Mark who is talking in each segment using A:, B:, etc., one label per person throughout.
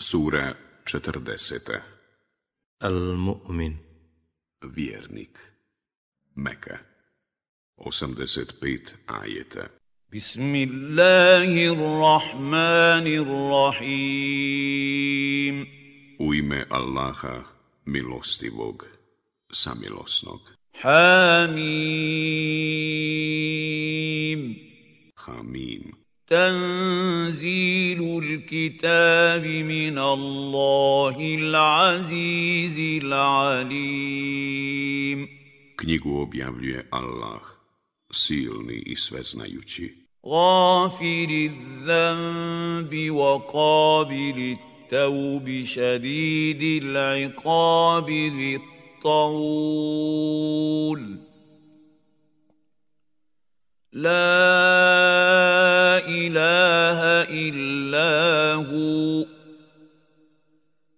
A: Sura 40.
B: Al-Mu'min.
A: Vjernik. Meka 85 ajeta.
C: Bismillahirrahmanirrahim.
A: U ime Allaha, milostivog, samilosnog.
C: Hamim.
A: Hamim.
C: Tanzilu الكتاب من الله العزيز العليم
A: Knjigu objavljuje Allah, silni i sveznajući.
C: غافر الذنب وقابل التوب شديد العقاب ذي الطول لا إله إلا هو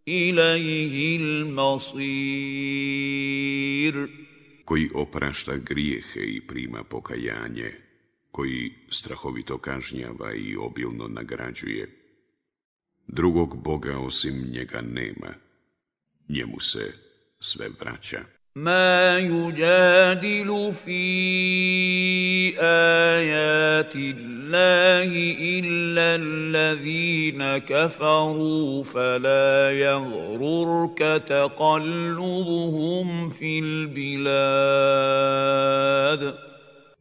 C: إليه المصير
A: koji oprašta grijehe i prima pokajanje, koji strahovito kažnjava i obilno nagrađuje. Drugog Boga osim njega nema, njemu se sve vraća.
C: Ma yujadilu fi ajati Allahi illa allazina kafaru fala yaghurka taqallubuhum fil bilad.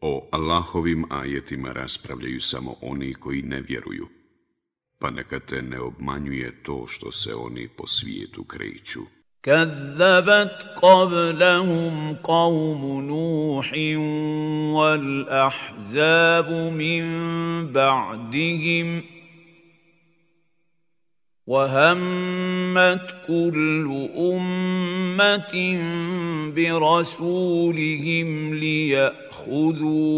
A: O Allahovim ajetima raspravljaju samo oni koji ne vjeruju, pa neka te ne obmanjuje to što se oni po svijetu kreću.
C: كذبت قبلهم قوم نوح والأحزاب من بعدهم وهمت كل أمة برسولهم ليأخذوه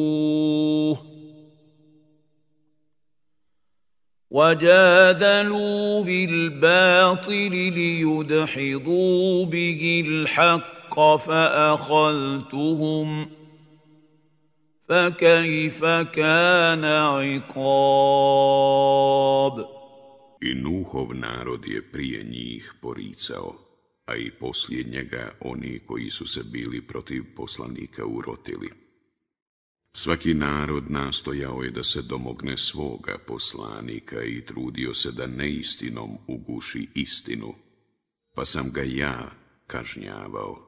C: وجادلوا بالباطل ليدحضوا به الحق فأخذتهم فكيف كان عقاب
A: I Nuhov narod je prije njih poricao, a i poslije njega oni koji su se bili protiv poslanika urotili. Svaki narod nastojao je da se domogne svoga poslanika i trudio se da neistinom uguši istinu, pa sam ga ja kažnjavao.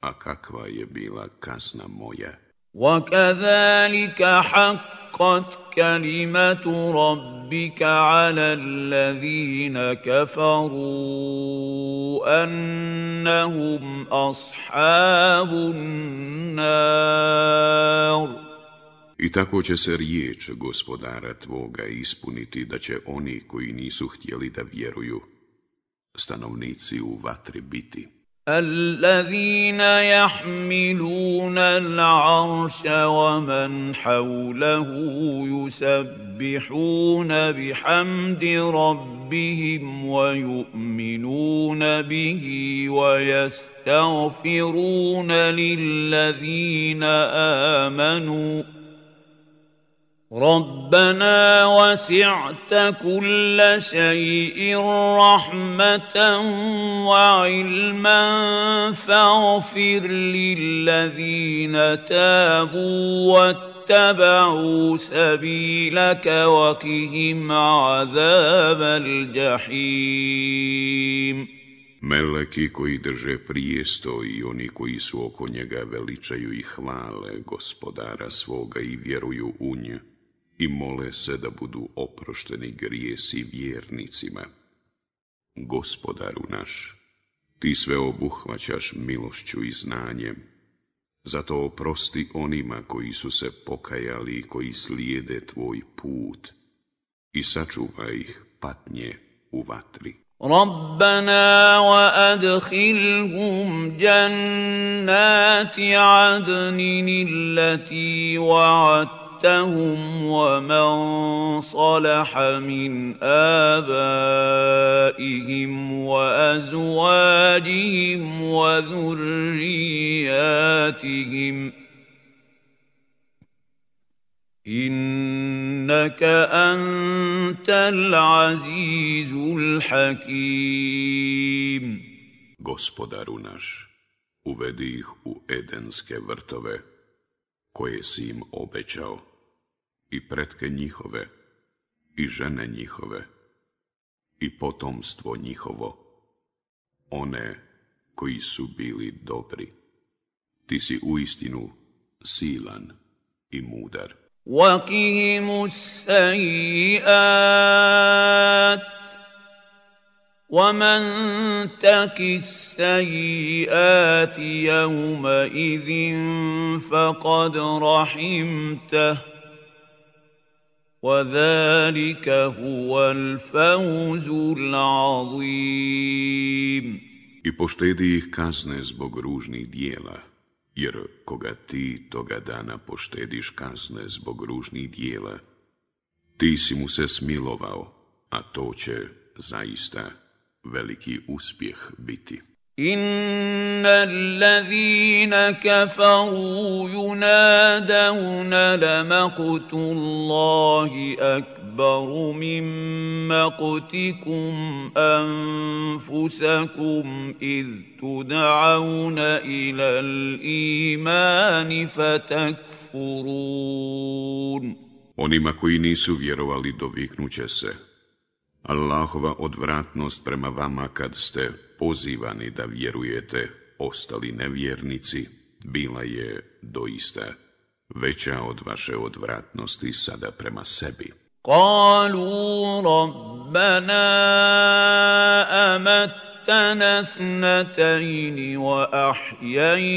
A: A kakva je bila kazna moja?
C: وَكَذَلِكَ حَقَّتْ كَلِمَةُ رَبِّكَ عَلَى الَّذِينَ كَفَرُوا أَنَّهُمْ أَصْحَابُ النَّارِ
A: I tako će se riječ gospodara tvoga ispuniti da će oni koji nisu htjeli da vjeruju, stanovnici u vatri biti.
C: الذين يحملون العرش ومن حوله يسبحون بحمد ربهم ويؤمنون به ويستغفرون للذين آمنوا ربنا وسعت كل شيء رحمة وعلما فاغفر للذين تابوا واتبعوا سبيلك وقهم عذاب الجحيم
A: Meleki koji drže prijesto i oni koji su oko njega veličaju i hvale gospodara svoga i vjeruju u nje i mole se da budu oprošteni grijesi vjernicima. Gospodaru naš, ti sve obuhvaćaš milošću i znanjem, zato oprosti onima koji su se pokajali i koji slijede tvoj put i sačuvaj ih patnje u vatri.
C: ربنا وادخلهم جنات عدن التي وعدت وَعَدتَّهُمْ وَمَن صَلَحَ مِنْ آبَائِهِمْ وَأَزْوَاجِهِمْ وَذُرِّيَّاتِهِمْ إنك أنت العزيز الحكيم.
A: Gospodaru naš, uvedi ih u edenske vrtove, koje si im obećao, i pretke njihove, i žene njihove, i potomstvo njihovo, one koji su bili dobri. Ti si uistinu silan i mudar.
C: وقهم السيئات ومن تك السيئات يومئذ فقد رحمته وذلك هو الفوز العظيم
A: I poštedi ih kazne zbog ružnih dijela, jer koga ti toga dana poštediš kazne zbog ružnih dijela, ti si mu se smilovao, a to će zaista veliki uspjeh biti.
C: إن الذين كفروا ينادون لمقت الله أكبر من مقتكم أنفسكم إذ تدعون إلى الإيمان فتكفرون
A: Onima koji nisu vjerovali doviknuće se. Allahova odvratnost prema vama kad ste pozivani da vjerujete ostali nevjernici, bila je doista veća od vaše odvratnosti sada prema sebi.
C: قالوا ربنا أمتنا اثنتين وأحييتنا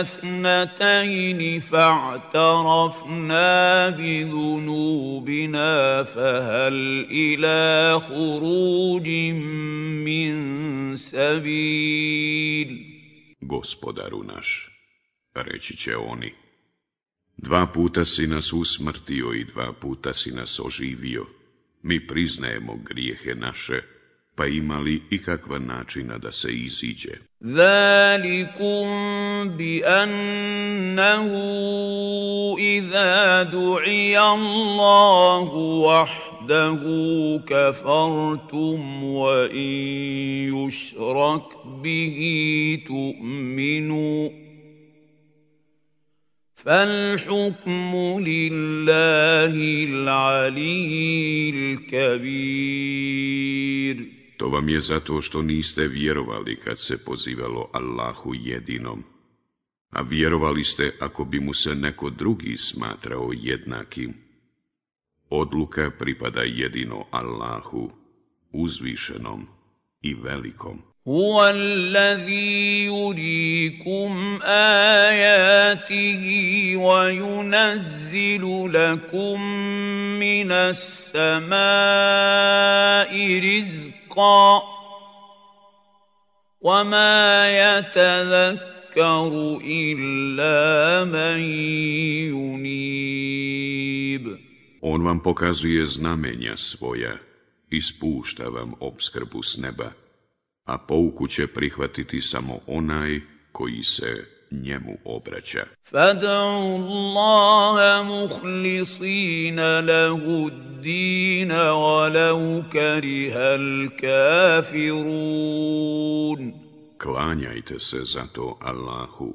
C: اثنتين فاعترفنا بذنوبنا فهل إلى خروج من سبيل
A: Gospodaru naš, reći će oni, dva puta si nas usmrtio i dva puta si nas oživio. Mi priznajemo grijehe naše, pa imali ikakva načina da se iziđe.
C: Zalikum bi annahu iza du'i Allahu vahdahu kafartum wa in yushrak bihi tu'minu. فالحكم لله العلي الكبير
A: To vam je zato što niste vjerovali kad se pozivalo Allahu jedinom, a vjerovali ste ako bi mu se neko drugi smatrao jednakim. Odluka pripada jedino Allahu, uzvišenom i velikom.
C: هو الذي يريكم آياته وينزل لكم من السماء رزقا وما يتذكر إلا من ينيب
A: On vam pokazuje znamenja svoja i spušta vam obskrbu s neba, a pouku će prihvatiti samo onaj koji se njemu obraća.
C: Fad'u Allaha mukhlisina lahu dina walau karihal kafirun.
A: Klanjajte se zato Allahu,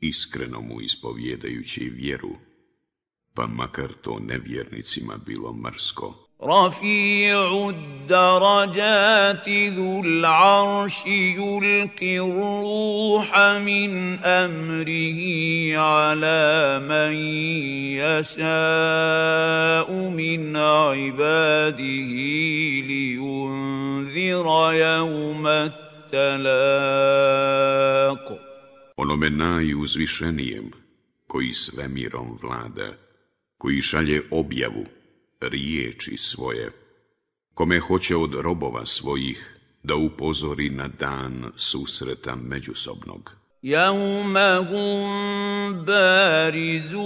A: iskreno mu ispovjedajući vjeru, pa makar to nevjernicima bilo mrsko.
C: رفيع الدرجات ذو العرش يلقي الروح من أمره على من يشاء من عباده لينذر يوم التلاق.
A: Onome najuzvišenijem, koji svemirom vlada, koji šalje objavu, riječi svoje, kome hoće od robova svojih da upozori na dan susreta međusobnog.
C: يوم هم بارزون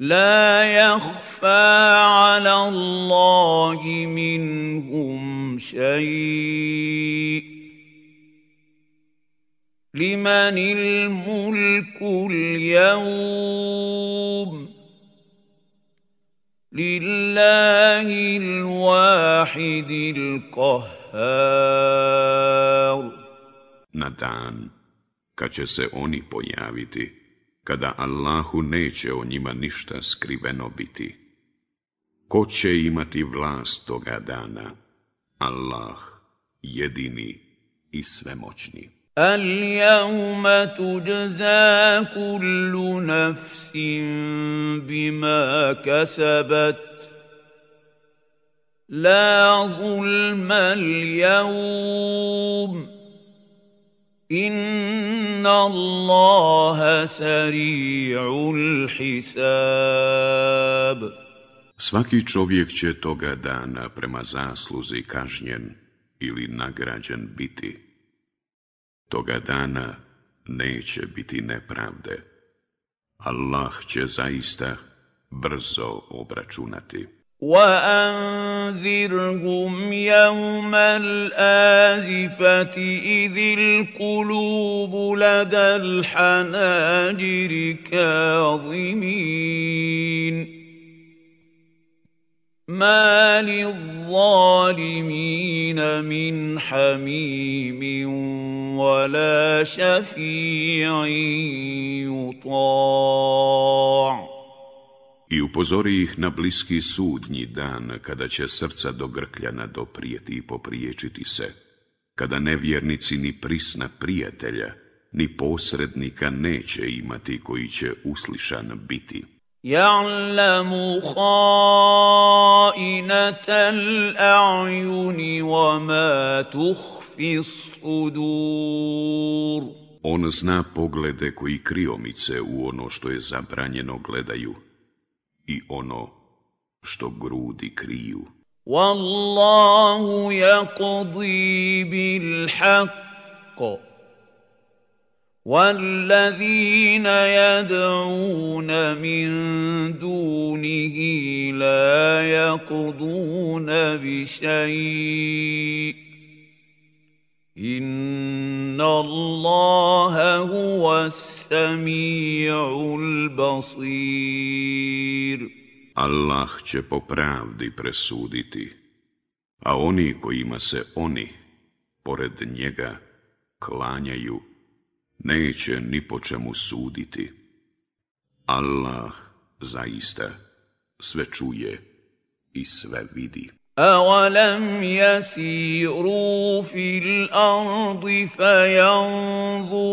C: لا يخفى على الله منهم شيء لمن الملك اليوم لله الواحد القهار
A: Na dan kad će se oni pojaviti, kada Allahu neće o njima ništa skriveno biti. Ko će imati vlast toga dana? Allah, jedini i svemoćni.
C: اليوم تجزى كل نفس بما كسبت لا ظلم اليوم ان الله سريع الحساب
A: Svaki čovjek će toga dana prema zasluzi kažnjen ili nagrađen biti. Toga dana neće biti nepravde. Allah će zaista brzo obračunati.
C: وأنذرهم يوم الآزفة إذ القلوب لدى الحناجر كاظمين ما للظالمين من حميم ولا شفيع يطاع
A: I upozori ih na bliski sudnji dan, kada će srca do grkljana doprijeti i popriječiti se, kada nevjernici ni prisna prijatelja, ni posrednika neće imati koji će uslišan biti.
C: يعلم خائنة الأعين وما تخفي الصدور
A: On zna poglede koji kriomice u ono što je zabranjeno gledaju i ono što grudi kriju.
C: والله يقضي بالحق والذين يدعون من دونه لا يقضون بشيء ان الله هو السميع البصير
A: Allah će po pravdi presuditi, a oni kojima se oni, pored njega, klanjaju, neće ni po čemu suditi. Allah zaista sve čuje i sve vidi.
C: أولم يسيروا في الأرض فينظروا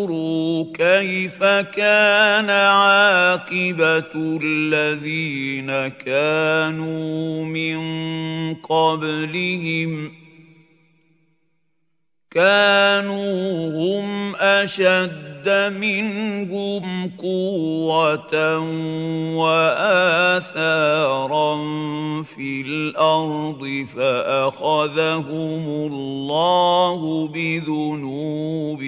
C: كيف كان عاقبة الذين كانوا من قبلهم ۖ كانوا هم أشد منهم قوة وآثارا في الأرض فأخذهم الله بذنوبهم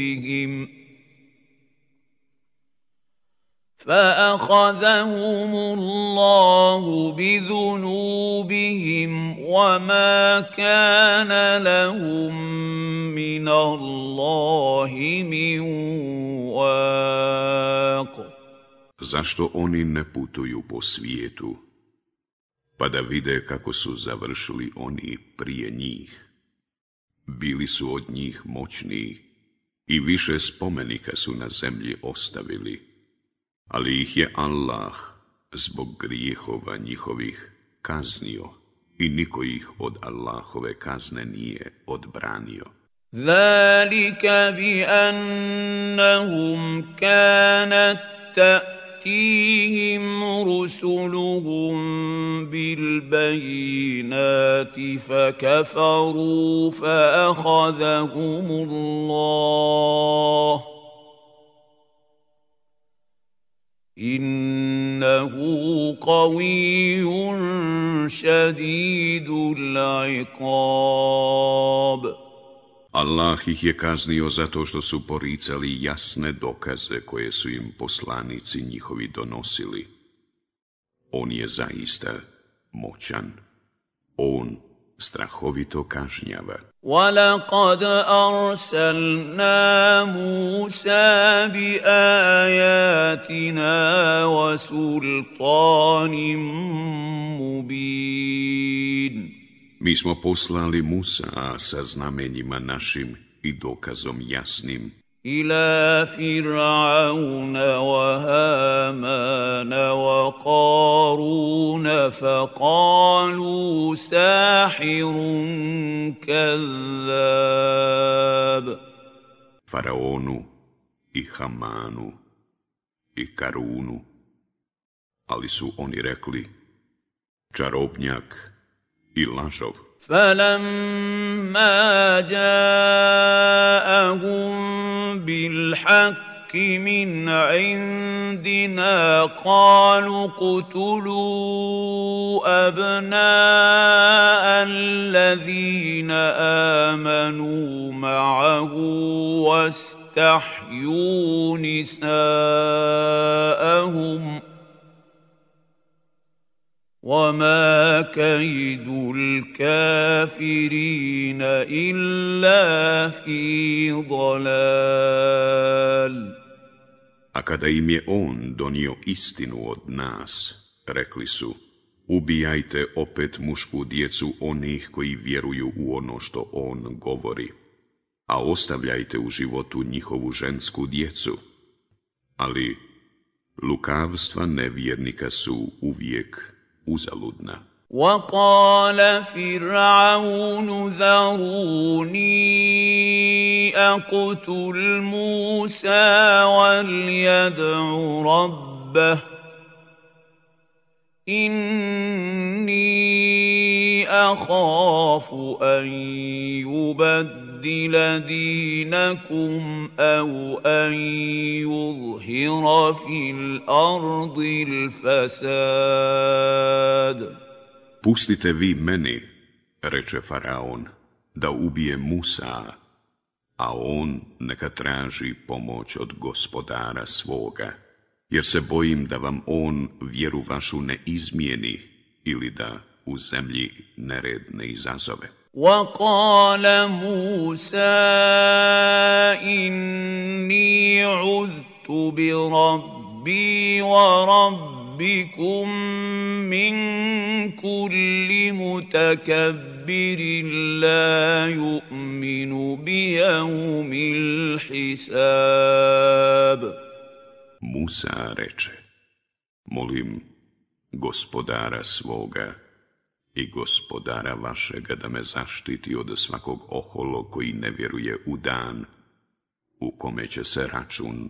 C: فأخذهم الله بذنوبهم وما كان لهم من الله من واق
A: Zašto oni ne putuju po svijetu, pa da vide kako su završili oni prije njih? Bili su od njih moćniji i više spomenika su na zemlji ostavili Ali ih je Allah zbog grijehova njihovih kaznio i niko ih od Allahove kazne nije odbranio.
C: ذلك بأنهم كانت تأتيهم رسلهم بالبينات فكفروا فأخذهم الله إنه قوي شديد العقاب
A: Allah ih je kaznio zato što su poricali jasne dokaze koje su im poslanici njihovi donosili. On je zaista moćan. On strahovito kažnjava.
C: ولقد أرسلنا موسى بآياتنا وسلطان مبين
A: Mi smo poslali Musa sa znamenjima našim i dokazom jasnim
C: إلى فرعون وهامان وقارون فقالوا ساحر كذاب
A: Faraonu i Hamanu i Karunu, ali su oni rekli čarobnjak i lažov.
C: فلما جاءهم بالحق من عندنا قالوا اقتلوا أبناء الذين آمنوا معه واستحيوا نساءهم وما كيد الكافرين إلا في ضلال
A: kada im je on donio istinu od nas, rekli su, ubijajte opet mušku djecu onih koji vjeruju u ono što on govori, a ostavljajte u životu njihovu žensku djecu. Ali lukavstva nevjernika su uvijek uzaludna.
C: وقال فرعون ذروني أقتل موسى وليدع ربه. إني أخاف أن يبدل دينكم أو أن يظهر في الأرض الفساد.
A: Pustite vi meni, reče Faraon, da ubije Musa, a on neka traži pomoć od gospodara svoga, jer se bojim da vam on vjeru vašu ne izmijeni ili da u zemlji nered ne izazove.
C: وقال موسى إني عذت بربي وربكم من كل متكبر لا يؤمن بيوم الحساب
A: Musa reče, molim gospodara svoga i gospodara vašega da me zaštiti od svakog oholo koji ne vjeruje u dan u kome će se račun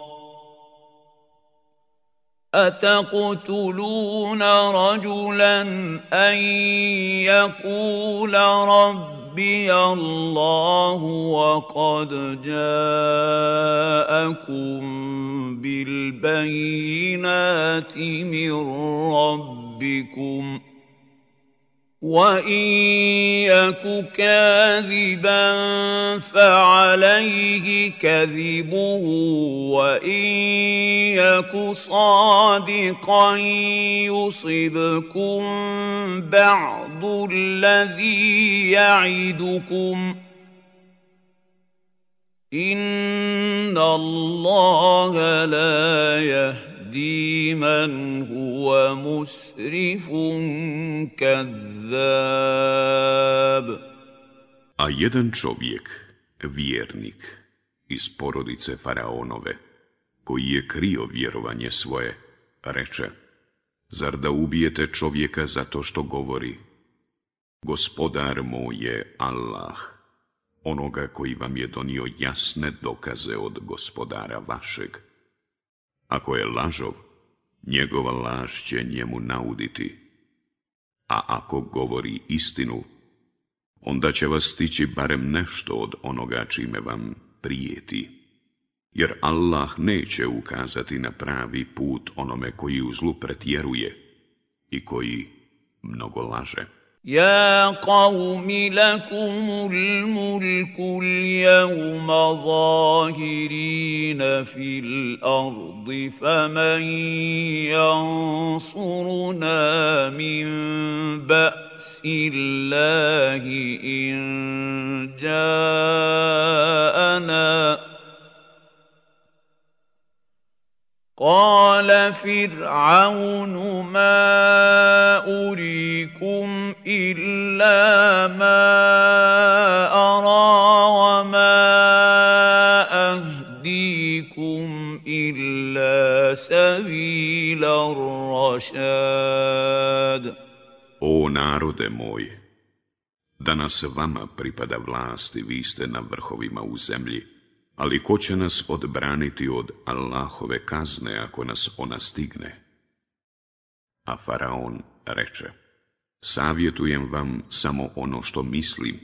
C: أتقتلون رجلا أن يقول ربي الله وقد جاءكم بالبينات من ربكم ۖ وَإِن يَكُ كَاذِبًا فَعَلَيْهِ كَذِبُهُ وَإِن يَكُ صَادِقًا يُصِبْكُم بَعْضُ الَّذِي يَعِدُكُمْ ۖ إِنَّ اللَّهَ لَا يَهْدِي يهدي من هو مسرف كذاب
A: A jedan čovjek, vjernik, iz porodice Faraonove, koji je krio vjerovanje svoje, reče, zar da ubijete čovjeka zato što govori, gospodar moj je Allah, onoga koji vam je donio jasne dokaze od gospodara vašeg. Ako je lažov, njegova laž će njemu nauditi. A ako govori istinu, onda će vas stići barem nešto od onoga čime vam prijeti. Jer Allah neće ukazati na pravi put onome koji u zlu pretjeruje i koji mnogo laže.
C: يا قوم لكم الملك اليوم ظاهرين في الأرض فمن ينصرنا من باس الله ان جاءنا قال فرعون ما أريكم إلا ما أرى وما أهديكم إلا سبيل الرشاد
A: O narode moj, danas vama pripada vlast i vi ste na vrhovima u zemlji. Ali ko će nas odbraniti od Allahove kazne ako nas ona stigne? A Faraon reče, savjetujem vam samo ono što mislim,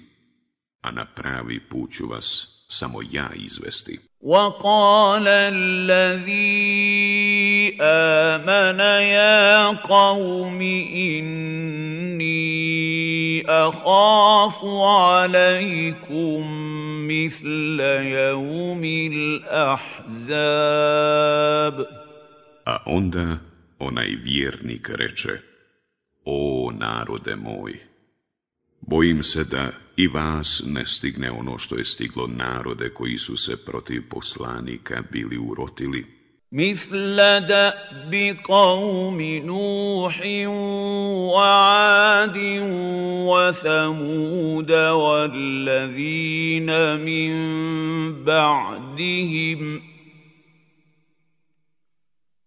A: a na pravi put ću vas samo ja izvesti.
C: وقال الذي آمن يا قوم إني أخاف عليكم مثل يوم الأحزاب
A: A onda onaj vjernik reče, O narode moj, bojim se da i vas ne stigne ono što je stiglo narode koji su se protiv poslanika bili urotili.
C: مثل دأب قوم نوح وعاد وثمود والذين من بعدهم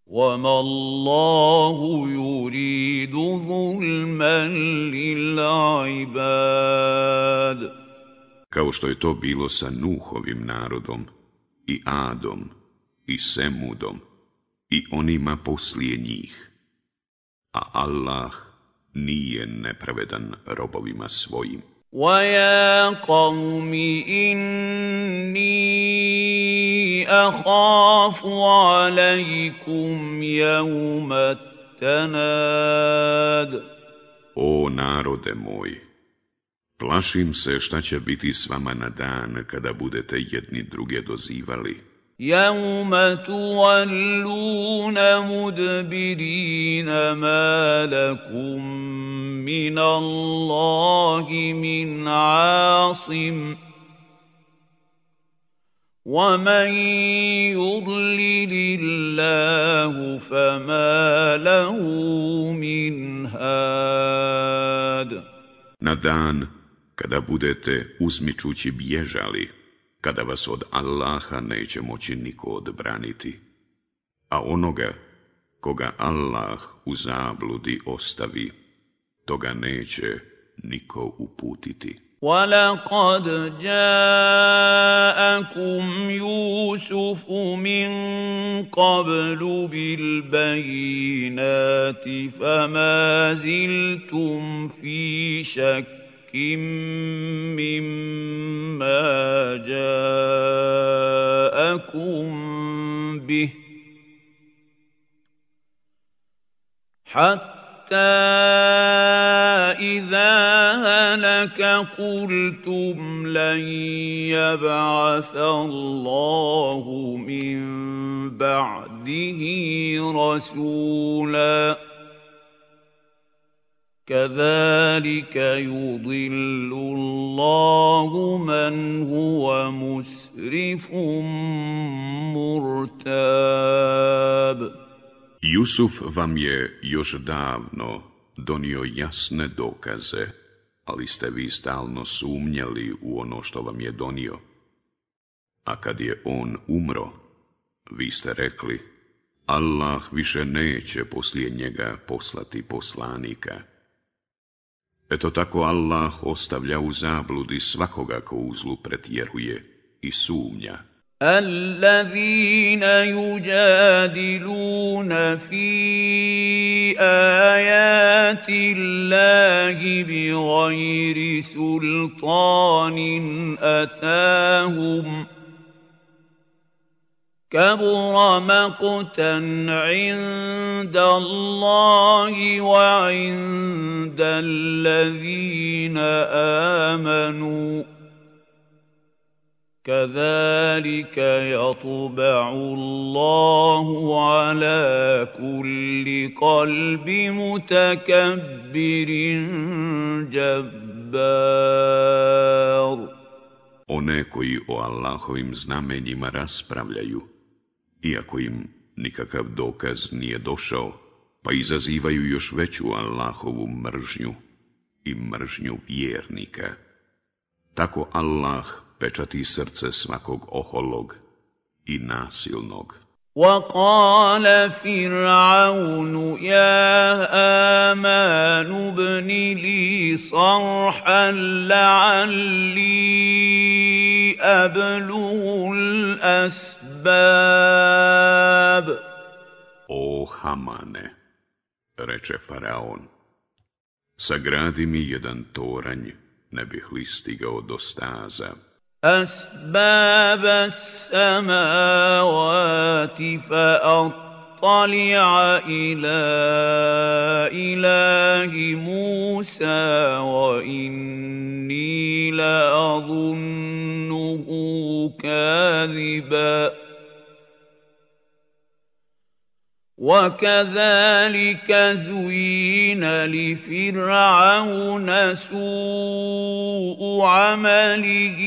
C: وما الله يريد ظلما للعباد.
A: Kao što je to bilo i Adom i Semudom i onima poslije njih. A Allah nije nepravedan robovima svojim.
C: وَيَا قَوْمِ إِنِّي أَخَافُ عَلَيْكُمْ يَوْمَ التَّنَادِ
A: O narode moj, plašim se šta će biti s vama na dan kada budete jedni druge dozivali.
C: يوم تولون مدبرين ما لكم من الله من عاصم ومن يضلل الله فما له من هاد
A: Na dan kada budete uzmičući bježali, kada vas od Allaha neće moći niko odbraniti, a onoga koga Allah u zabludi ostavi, toga neće niko uputiti.
C: ولقد جاءكم يوسف من قبل بالبينات فما زلتم في شك مما جاءكم به حتى إذا هلك قلتم لن يبعث الله من بعده رسولاً كذلك يضل الله من هو مسرف مرتاب
A: Jusuf vam je još davno donio jasne dokaze, ali ste vi stalno sumnjali u ono što vam je donio. A kad je on umro, vi ste rekli, Allah više neće poslije njega poslati poslanika. Eto tako Allah ostavlja u zabludi svakoga ko u zlu pretjeruje i sumnja.
C: الذين يجادلون في آيات الله بغير سلطان أتاهم ۖ كبر مقتا عند الله وعند الذين آمنوا. كذلك يطبع الله على كل قلب متكبر جبار.
A: One koji o Allahovim znamenjima raspravljaju, iako im nikakav dokaz nije došao, pa izazivaju još veću Allahovu mržnju i mržnju vjernika. Tako Allah pečati srce svakog oholog i nasilnog.
C: وقال فرعون يا آمان ابن لي صرحا لعلي أبلغ الأسباب
A: O Hamane, reče Faraon, sagradi mi jedan toranj, ne bih li stigao do staza.
C: أسباب السماوات فأطلع إلى إله موسى وإني لأظنه كاذباً. وكذلك زين لفرعون سوء عمله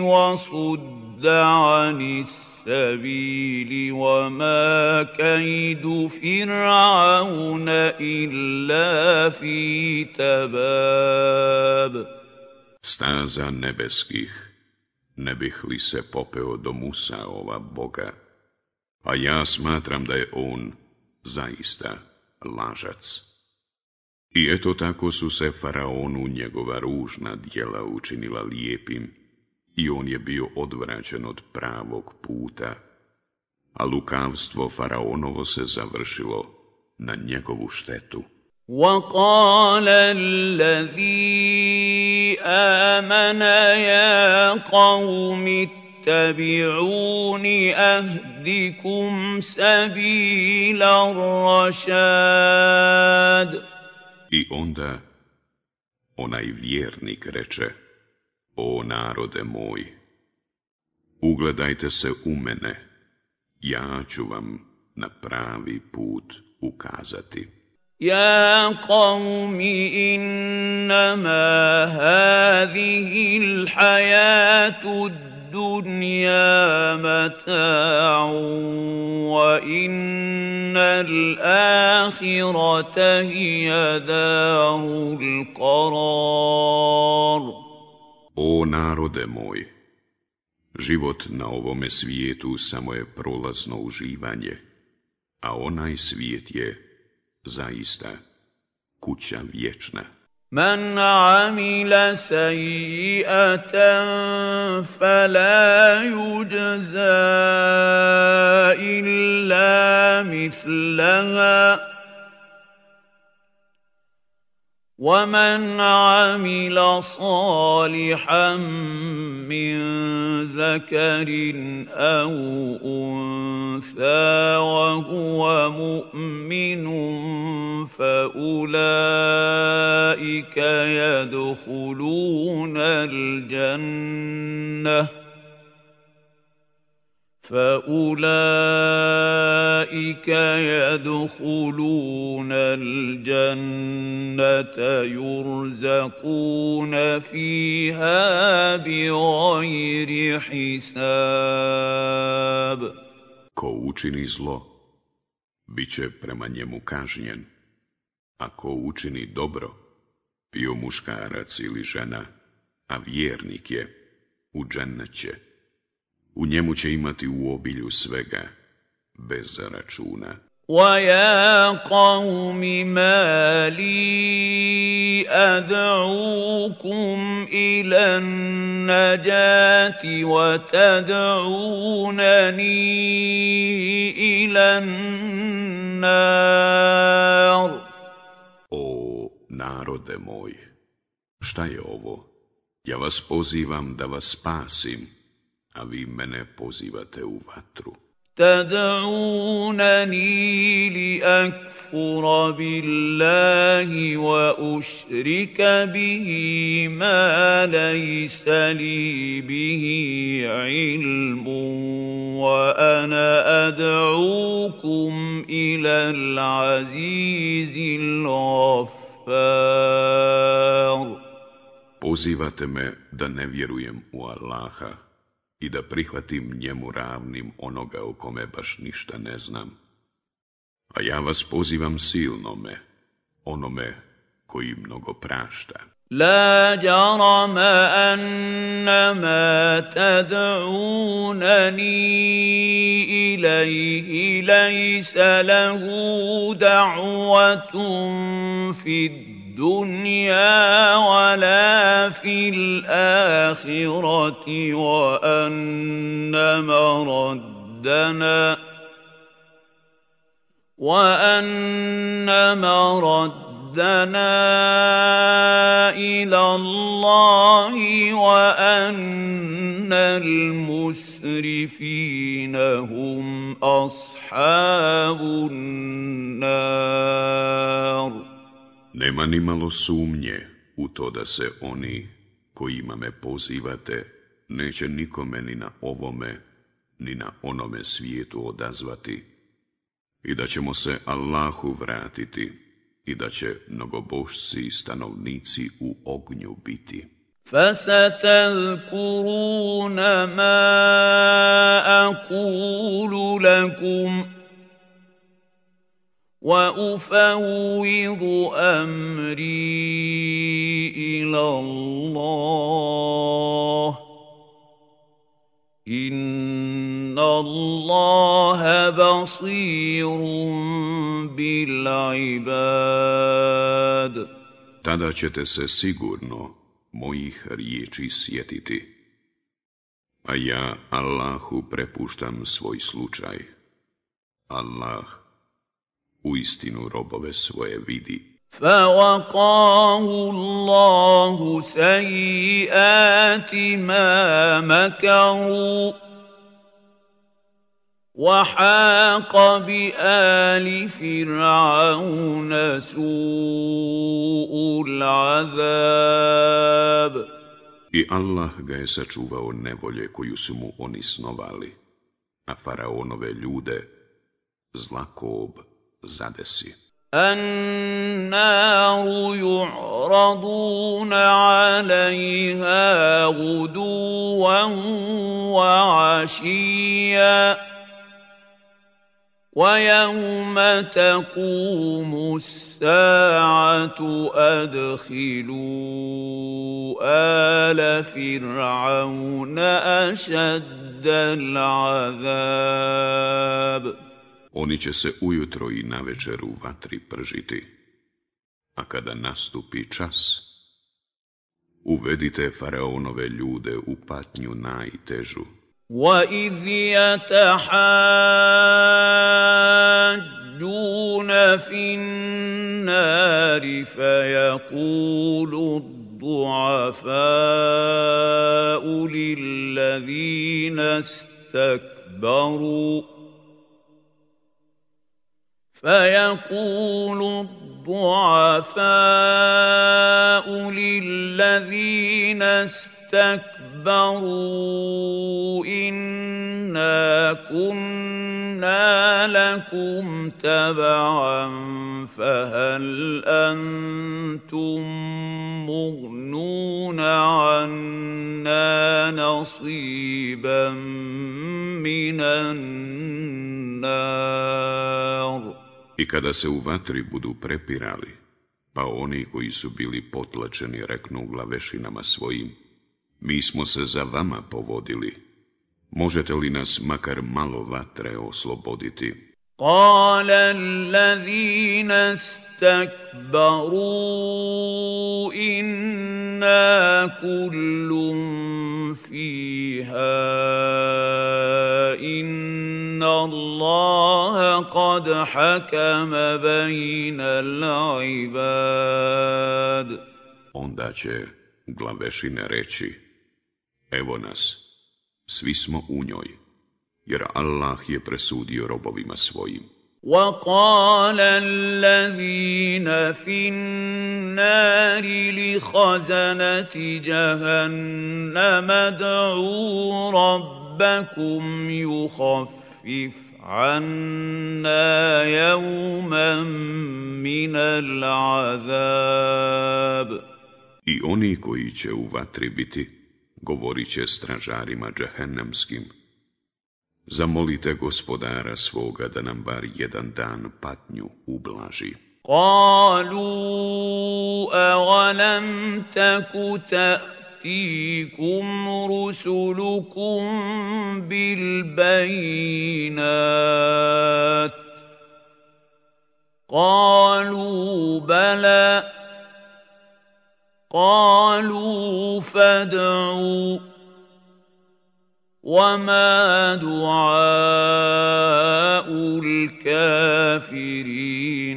C: وصد عن السبيل وما كيد فرعون إلا في تباب.
A: ستازا نبسكيخ نبيخ لسه popeo do Musa ova Boga. A ja smatram da je on zaista lažac. I eto tako su se faraonu njegova ružna djela učinila lijepim i on je bio odvraćen od pravog puta, a lukavstvo faraonovo se završilo na njegovu štetu.
C: وقال الذي آمن يا قوم اتبعون أهدكم سبيل الرشاد
A: I onda onaj vjernik reče, o narode moj, ugledajte se u mene, ja ću vam na pravi put ukazati.
C: يا قوم إنما هذه الحياة الدنيا متاع وإن الآخرة هي دار القرار
A: O narode moj, život na ovome svijetu samo je prolazno uživanje, a onaj svijet je zaista kuća vječna.
C: من عمل سيئة فلا يجزى إلا مثلها. ومن عمل صالحا من ذكر أو انثى وهو مؤمن فاولئك يدخلون الجنه فاولئك يدخلون الجنه يرزقون فيها بغير حساب
A: Ko učini zlo, bit će prema njemu kažnjen, a ko učini dobro, bio muškarac ili žena, a vjernik je, u džennet će. U njemu će imati u obilju svega, bez računa.
C: ويا قوم ما لي أدعوكم إلى النجاة وتدعونني إلى النار
A: O narode moj, šta je ovo? Ja vas pozivam da vas spasim, a vi mene pozivate u vatru.
C: تدعونني لأكفر بالله وأشرك به ما ليس لي به علم وأنا أدعوكم إلى العزيز الغفار
A: Pozivate me da ne vjerujem u Allaha i da prihvatim njemu ravnim onoga o kome baš ništa ne znam. A ja vas pozivam silnome, onome koji mnogo prašta.
C: لا جرم أنما تدعونني إليه ليس له دعوة في الدنيا ولا في الآخرة وأن مردنا وأن مردنا إلى الله وأن المسرفين هم أصحاب النار
A: Nema ni malo sumnje u to da se oni kojima me pozivate neće nikome ni na ovome ni na onome svijetu odazvati i da ćemo se Allahu vratiti i da će mnogobošci i stanovnici u ognju biti.
C: فَسَتَذْكُرُونَ مَا أَقُولُ لَكُمْ وافوض امري الى الله ان الله بصير بالعباد
A: Tada ćete se sigurno mojih riječi sjetiti, a ja Allahu prepuštam svoj slučaj. Allah u istinu robove svoje vidi.
C: فوقاه الله سيئات ما مكروا وحاق بآل فرعون سوء العذاب
A: I Allah ga je sačuvao nevolje koju su mu oni snovali, a faraonove ljude zlakob zadesi.
C: النار يعرضون عليها غدوا وعشيا ويوم تقوم الساعة أدخلوا آل فرعون أشد العذاب
A: Oni će se ujutro i navečer u vatri pržiti, a kada nastupi čas, uvedite faraonove ljude u patnju najtežu.
C: وَإِذْ يَتَحَاجُّونَ فِي النَّارِ فَيَقُولُ الضُّعَفَاءُ لِلَّذِينَ اسْتَكْبَرُوا فيقول الضعفاء للذين استكبروا إنا كنا لكم تبعا فهل أنتم مغنون عنا نصيبا من النار؟
A: I kada se u vatri budu prepirali, pa oni koji su bili potlačeni reknu glavešinama svojim, mi smo se za vama povodili, možete li nas makar malo vatre osloboditi?
C: قال الذين استكبروا إنا كل فيها إن الله قد حكم بين العباد
A: Onda će glavešine reći, evo nas, svi smo u njoj. jer Allah je presudio robovima svojim.
C: وقال الذين في النار لخزنة جهنم ادعوا ربكم يخفف عنا يوما من العذاب
A: I oni koji će u vatri biti, govorit će stražarima džehennemskim, Zamolite gospodara svoga da nam bar jedan dan patnju ublaži.
C: قالوا أولم تك تأتيكم رسلكم بالبينات قالوا بلى قالوا فادعوا وما دعاء الكافرين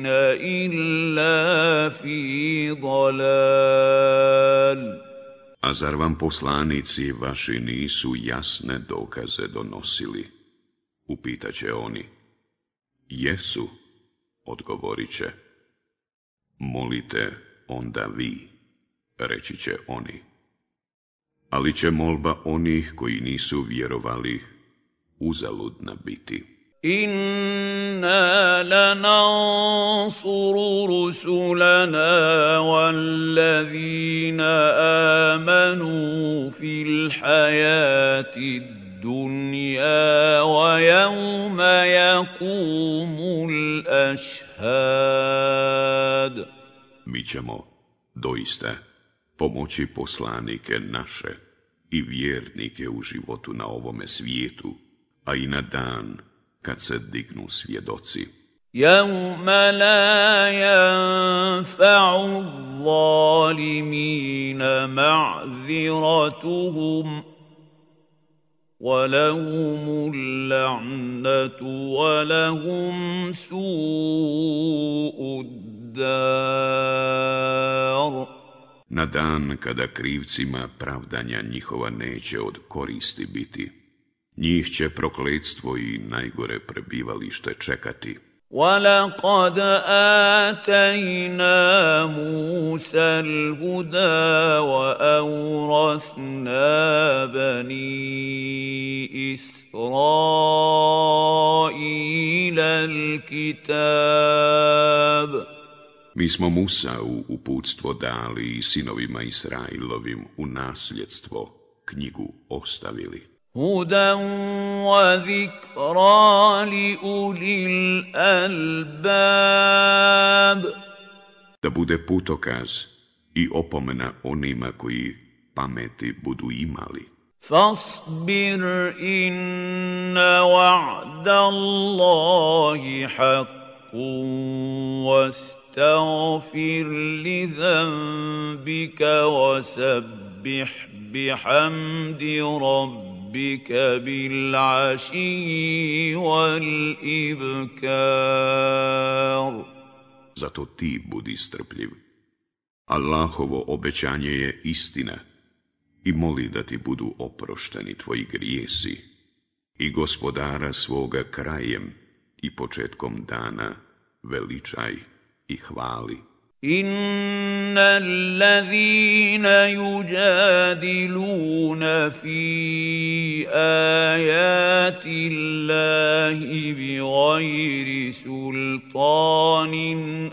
C: إلا في ضلال
A: A zar vam poslanici vaši nisu jasne dokaze donosili? Upitaće oni. Jesu, odgovorit će. Molite onda vi, reći će oni ali će molba onih koji nisu vjerovali uzaludna biti.
C: Inna lanansuru rusulana wallazina amanu fil hayati dunya wa yawma yakumul ashhad.
A: Mi ćemo doista pomoći poslanike naše i vjernike u životu na ovome svijetu, a i na dan kad se dignu svjedoci.
C: يوم لا ينفع الظالمين معذرتهم ولهم اللعنة ولهم سوء الدار
A: na dan kada krivcima pravdanja njihova neće od koristi biti. Njih će prokletstvo i najgore prebivalište čekati.
C: وَلَقَدْ آتَيْنَا مُوسَى الْهُدَى وَأَوْرَثْنَا بَنِي إِسْرَائِيلَ الْكِتَابَ
A: Mi smo Musa u uputstvo dali i sinovima Israilovim u nasljedstvo knjigu ostavili.
C: هُدًى وَذِكْرَىٰ لِأُولِي الْأَلْبَابِ
A: Da bude putokaz i opomena onima koji pameti budu imali.
C: فَاصْبِرْ إِنَّ وَعْدَ اللَّهِ حَقٌّ وَاسْتَغْفِرْ لِذَنبِكَ وَسَبِّحْ بِحَمْدِ رَبِّكَ بالعشي والإبكار
A: Zato ti budi strpljiv. Allahovo obećanje je istina i moli da ti budu oprošteni tvoji grijesi i gospodara svoga krajem i početkom dana veličaj i hvali.
C: إن الذين يجادلون في آيات الله بغير سلطان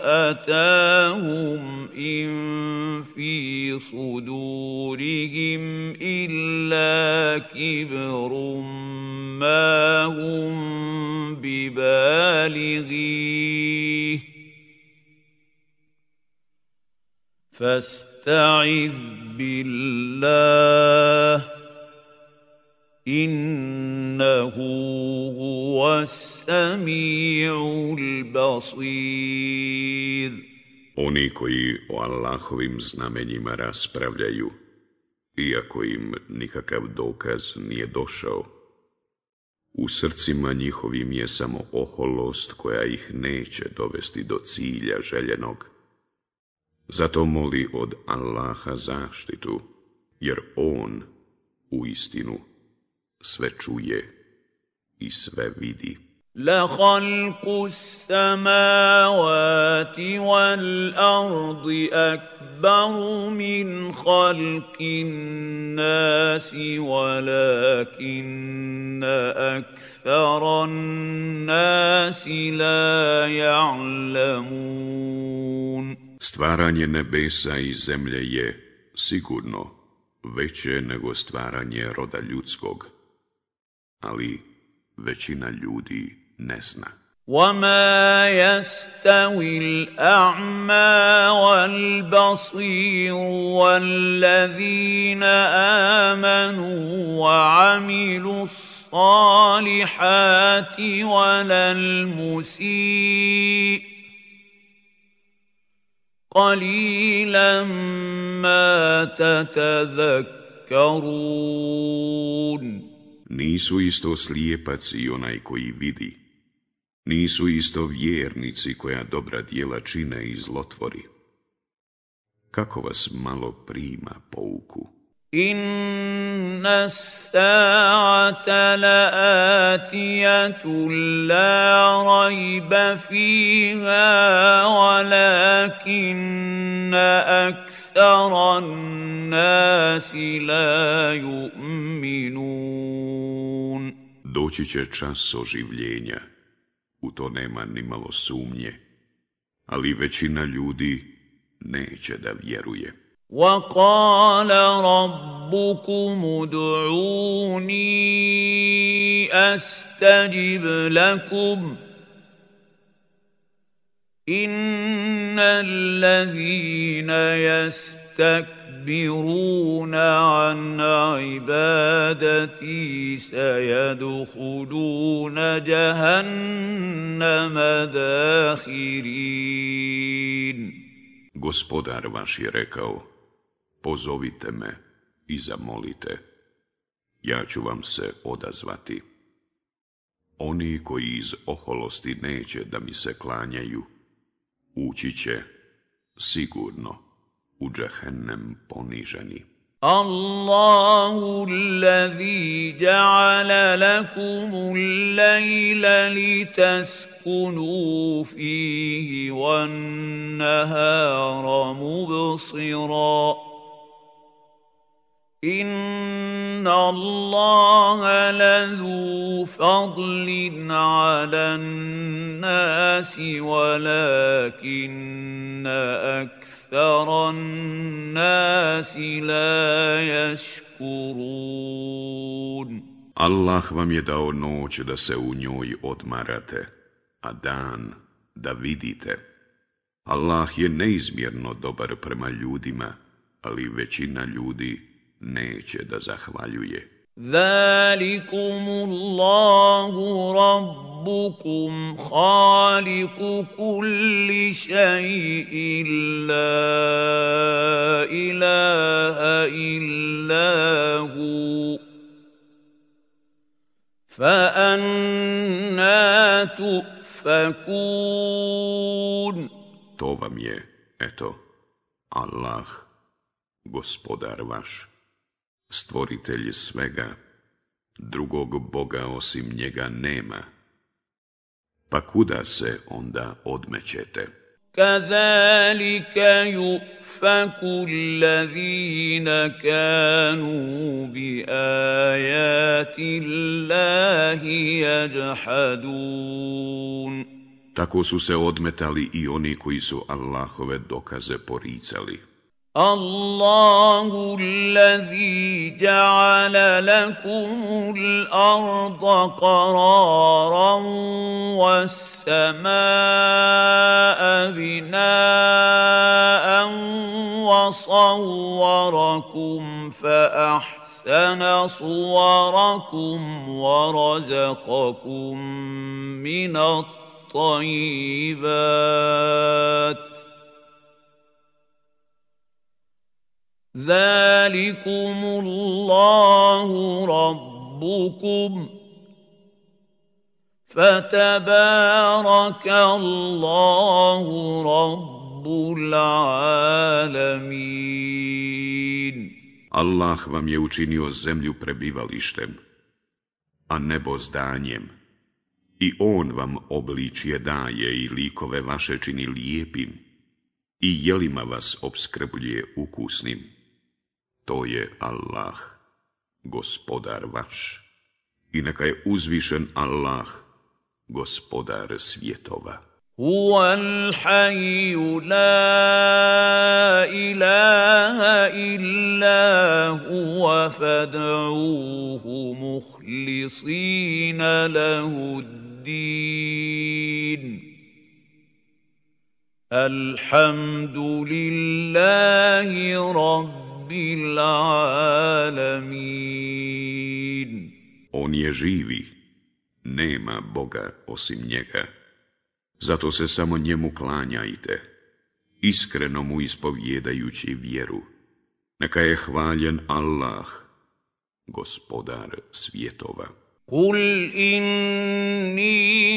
C: أتاهم إن في صدورهم إلا كبر ما هم ببالغيه فاستعذ بالله إنه هو السميع البصير
A: Oni koji o Allahovim znamenjima raspravljaju, iako im nikakav dokaz nije došao, u srcima njihovim je samo oholost koja ih neće dovesti do cilja željenog. Zato moli od Allaha zaštitu, jer On u istinu sve čuje i sve vidi.
C: لخلق السماوات والارض اكبر من خلق الناس ولكن أكثر الناس لا يعلمون
A: Stvaranje nebesa i zemlje je sigurno veće nego stvaranje roda ljudskog, ali većina ljudi ne zna.
C: وما يستوي الاعمى والبصير والذين امنوا وعملوا الصالحات ولا المسيء قليلا ما تتذكرون
A: Nisu isto slijepac i onaj koji vidi. Nisu isto vjernici koja dobra dijela čine i zlotvori. Kako vas malo prima pouku?
C: Inna sa'ata la'atiyatu la rajba fiha walakinna akthara nasi la yu'minun.
A: Doći će čas oživljenja, u to nema ni malo sumnje, ali većina ljudi neće da vjeruje.
C: وقال ربكم ادعوني أستجب لكم إن الذين يستكبرون عن عبادتي سيدخلون جهنم داخرين.
A: Gospodar vaš je rekao, pozovite me i zamolite, ja ću vam se odazvati. Oni koji iz oholosti neće da mi se klanjaju, ući će sigurno u džehennem poniženi.
C: الله الذي جعل لكم الليل لتسكنوا فيه والنهار مبصرا ان الله لذو فضل على الناس ولكن اكثر أكثر الناس لا يشكرون
A: Allah vam je dao noć da se u njoj odmarate, a dan da vidite. Allah je neizmjerno dobar prema ljudima, ali većina ljudi neće da zahvaljuje.
C: ذلكم الله ربكم خالق كل شيء لا اله الا هو فأنا تؤفكون
A: To vam je, eto, Allah, gospodar vaš. stvoritelj svega, drugog Boga osim njega nema. Pa kuda se onda odmećete?
C: Kazalika yufaku allazina kanu bi ajati Allahi jajhadun.
A: Tako su se odmetali i oni koji su Allahove dokaze poricali.
C: الله الذي جعل لكم الأرض قرارا والسماء بناء وصوركم فاحسن صوركم ورزقكم من الطيبات ذلكم الله ربكم فتبارك الله رب العالمين
A: Allah vam je učinio zemlju prebivalištem, a nebo zdanjem. I on vam obličje daje i likove vaše čini lijepim, i jelima vas obskrbljuje ukusnim. To je Allah, gospodar vaš. I neka je uzvišen Allah, gospodar svjetova.
C: هو الحي لا اله الا هو فادعوه مخلصين له الدين الحمد لله رب العالمين
A: On je živi, nema Boga osim njega. Zato se samo njemu klanjajte, iskreno mu ispovjedajući vjeru. Neka je hvaljen Allah, gospodar svjetova.
C: قل إني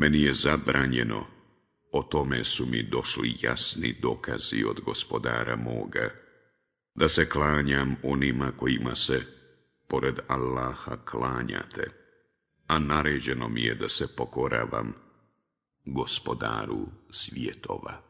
A: meni je zabranjeno, o tome su mi došli jasni dokazi od gospodara moga, da se klanjam onima kojima se, pored Allaha, klanjate, a naređeno mi je da se pokoravam gospodaru svjetova.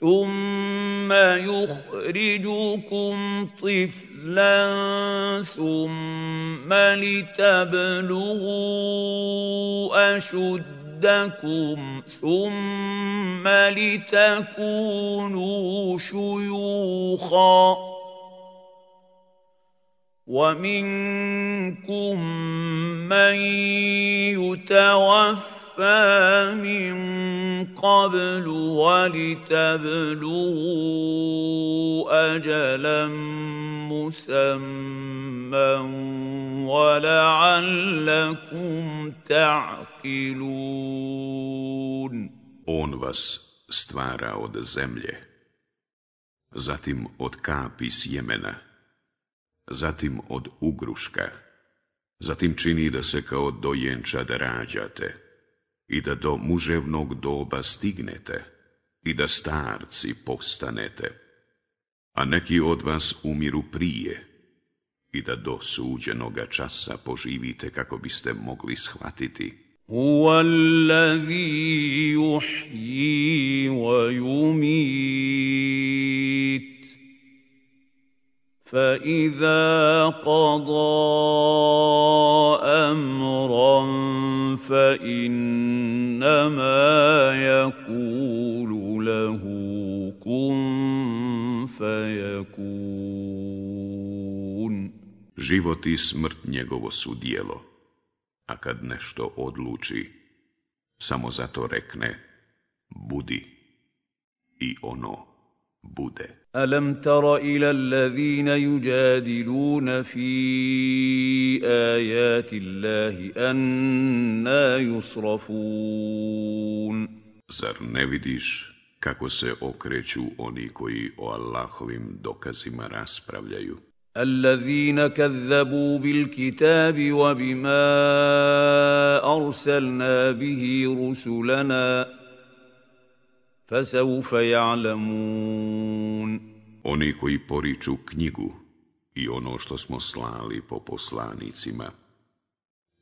C: ثم يخرجكم طفلا ثم لتبلغوا اشدكم ثم لتكونوا شيوخا ومنكم من يتوفى من قبل ولتبلغوا أجلا مسمى ولعلكم تعقلون
A: On vas stvara od zemlje, zatim od kapi sjemena, zatim od ugruška, zatim čini da se kao dojenčad rađate, i da do muževnog doba stignete i da starci postanete, a neki od vas umiru prije i da do suđenoga časa poživite kako biste mogli shvatiti.
C: هو الذي يحيي ويميت فإذا قضى أمرا فإنما يقول له كن فيكون
A: Život i smrt njegovo su dijelo, a kad nešto odluči, samo zato rekne, budi i ono bude.
C: ألم تر إلى الذين يجادلون في آيات الله أنا يصرفون
A: Zar ne vidiš kako se okreću oni koji o Allahovim dokazima raspravljaju?
C: الذين كذبوا بالكتاب وبما أرسلنا به رسلنا فسوف يعلمون
A: Oni koji poriču knjigu i ono što smo slali po poslanicima,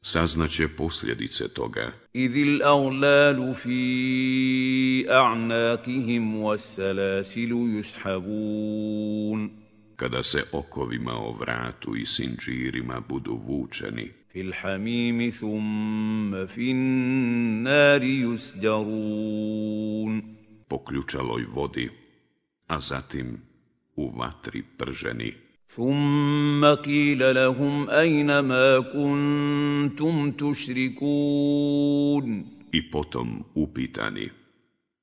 A: saznaće posljedice toga.
C: إذ الأغلال في أعناقهم والسلاسل يسحبون
A: Kada se okovima o vratu i sinđirima budu vučeni,
C: في الحميم ثم في النار يسجرون
A: po ključaloj vodi, a zatim u vatri prženi.
C: ثم قيل لهم أين ما كنتم تشركون
A: I potom upitani,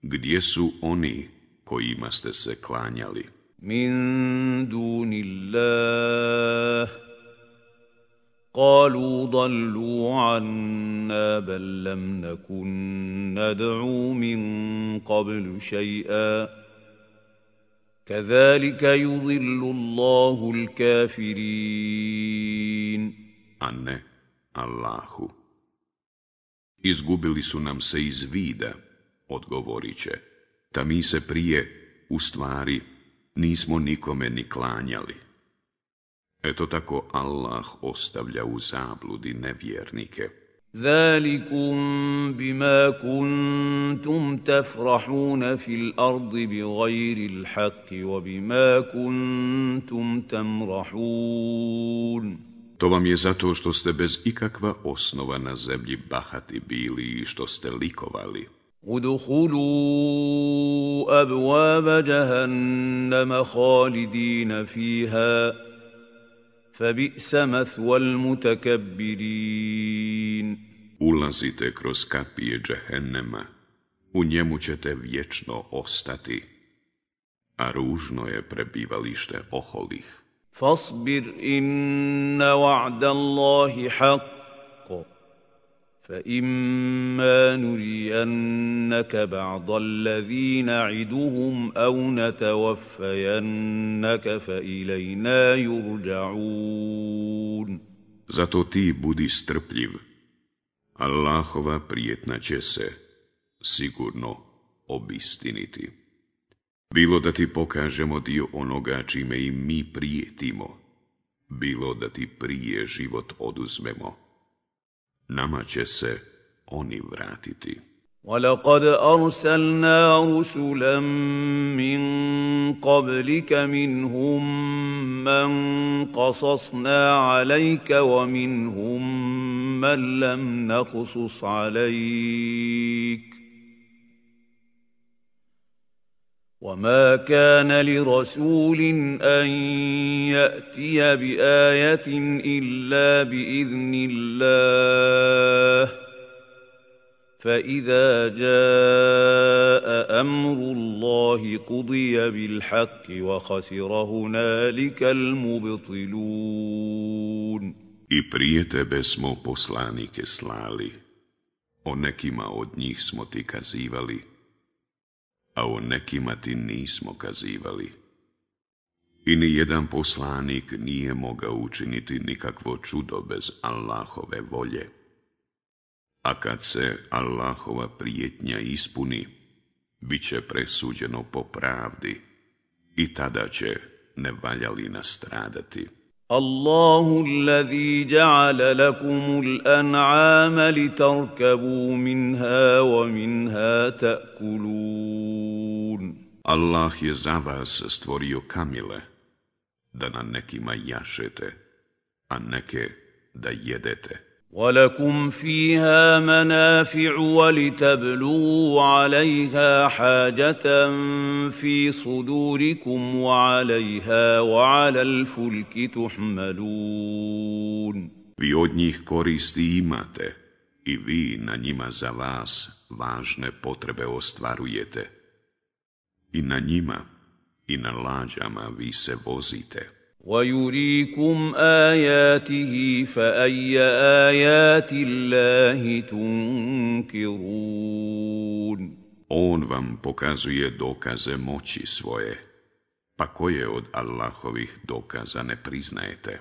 A: gdje su oni kojima ste se klanjali?
C: من دون الله قالوا ضلوا عنا بل لم نكن ندعو من قبل شيئا كذلك يضل الله الكافرين
A: a ne Allahu. Izgubili su nam se iz vida, odgovorit će, ta mi se prije, u stvari, nismo nikome ni klanjali. Eto tako Allah ostavlja u zabludi nevjernike.
C: Zalikum bima kuntum tafrahuna fil ardi bi gajri l'haqi wa bima kuntum tamrahun.
A: To vam je zato što ste bez ikakva osnova na zemlji bahati bili i što ste likovali.
C: Uduhulu abwaba jahannama khalidina fiha. فبئس مثوى المتكبرين
A: Ulazite kroz kapije džehennema, u njemu ćete vječno ostati, a ružno je prebivalište oholih.
C: فاصبر ان وعد الله حق فاما نرينك بعض الذي نعدهم او نتوفينك فالينا يرجعون
A: Zato ti budi strpljiv. Allahova prijetna će se sigurno obistiniti. Bilo da ti pokažemo dio onoga čime i mi prijetimo, bilo da ti prije život oduzmemo, Nama će se oni vratiti.
C: ولقد ارسلنا رسلا من قبلك منهم من قصصنا عليك ومنهم من لم نقصص عليك وما كان لرسول ان ياتي بايه الا باذن الله فاذا جاء أمر الله قضي بالحق وخسر هنالك المبطلون.
A: I prije tebe smo poslanike slali, o nekima od njih smo ti kazivali, a o nekima ti nismo kazivali. I ni jedan poslanik nije mogao učiniti nikakvo čudo bez Allahove volje. A kad se Allahova prijetnja ispuni, bit će presuđeno po pravdi i tada će nevaljali nastradati.
C: الله الذي جعل لكم الانعام لتركبوا منها ومنها تاكلون
A: Allah je za vas stvorio kamile, da na nekima jašete, a neke da jedete.
C: ولكم فيها منافع ولتبلغوا عليها حاجة في صدوركم وعليها وعلى الفلك تحملون
A: Vi od njih koristi imate i vi na njima za vas važne potrebe ostvarujete. I na njima i na lađama vi se vozite.
C: ويريكم آياته فأي آيات الله تنكرون
A: On vam pokazuje dokaze moći svoje, pa koje od Allahovih dokaza ne priznajete?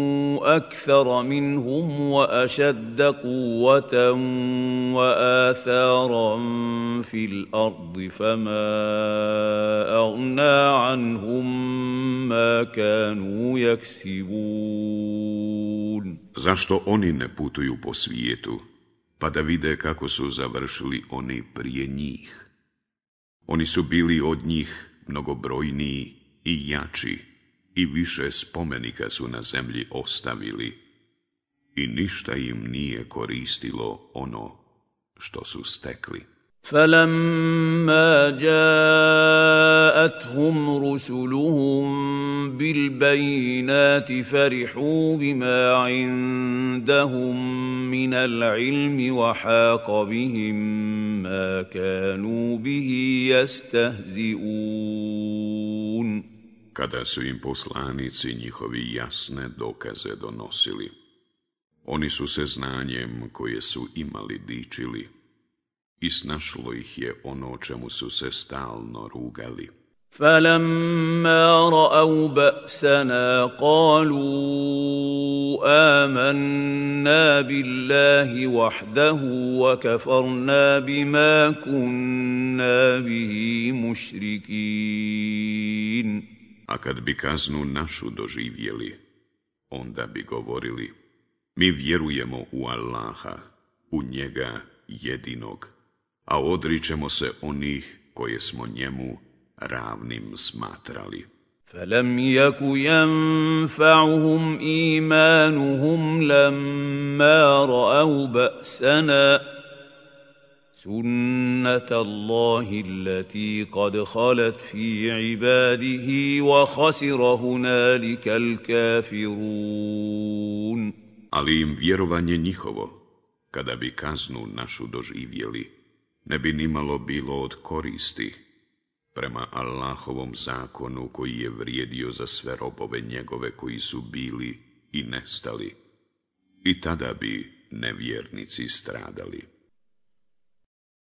C: اكثر منهم واشد قوه واثارا في الارض فما اغنى عنهم ما كانوا يكسبون
A: Zašto oni ne putuju po svijetu, pa da vide kako su završili oni prije njih? Oni su bili od njih mnogobrojniji i jači I više spomenika su na zemlji ostavili i ništa im nije koristilo ono što su stekli.
C: فلما جاءتهم رسلهم بالبينات فرحوا بما عندهم من العلم وحاق بهم ما كانوا به يستهزئون
A: Kada su im poslanici njihovi jasne dokaze donosili, oni su se znanjem koje su imali dičili, i snašlo ih je ono čemu su se stalno rugali.
C: فلما رأوا بأسنا قالوا آمنا بالله وحده وكفرنا بما كنا به مشركين
A: A kad bi kaznu našu doživjeli, onda bi govorili, mi vjerujemo u Allaha, u njega jedinog, a odričemo se onih koje smo njemu ravnim smatrali.
C: فلم يك ينفعهم إيمانهم لما رأوا بأسنا سنة الله التي قد خلت في عباده وخسر هنالك الكافرون
A: Ali im vjerovanje njihovo, kada bi kaznu našu doživjeli, ne bi nimalo bilo od koristi prema Allahovom zakonu koji je vrijedio za sve robove njegove koji su bili i nestali. I tada bi nevjernici stradali.